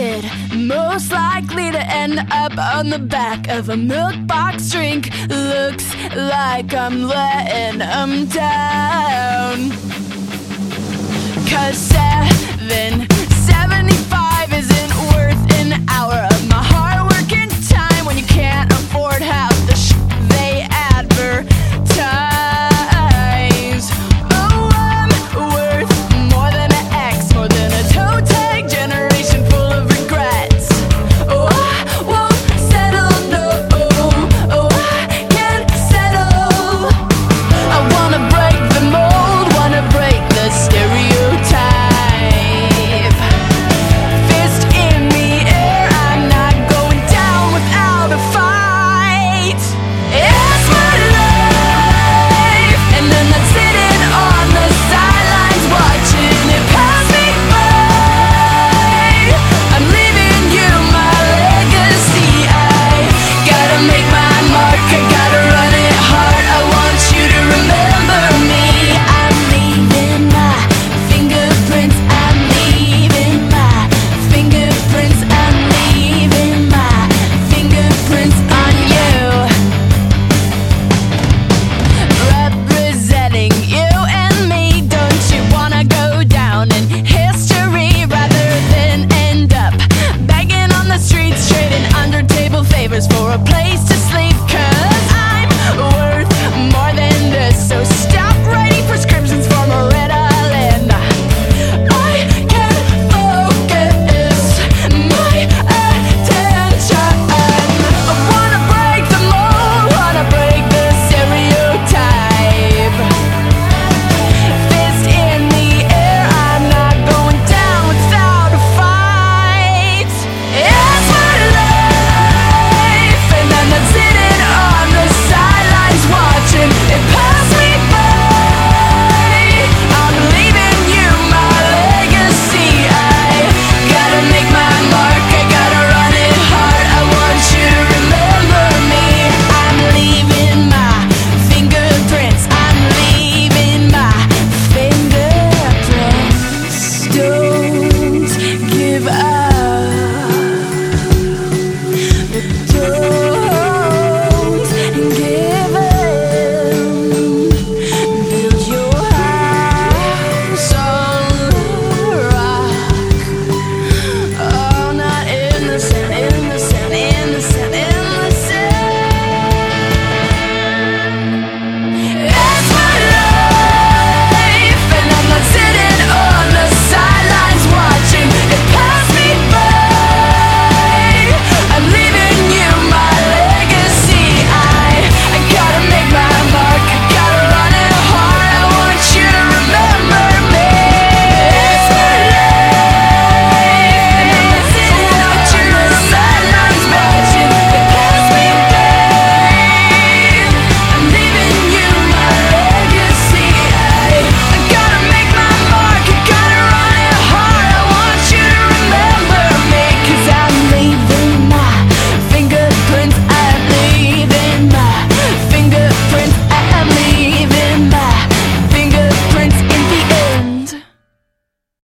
kid, most likely to end up on the back of a milk box drink. Looks like I'm letting them down. Cause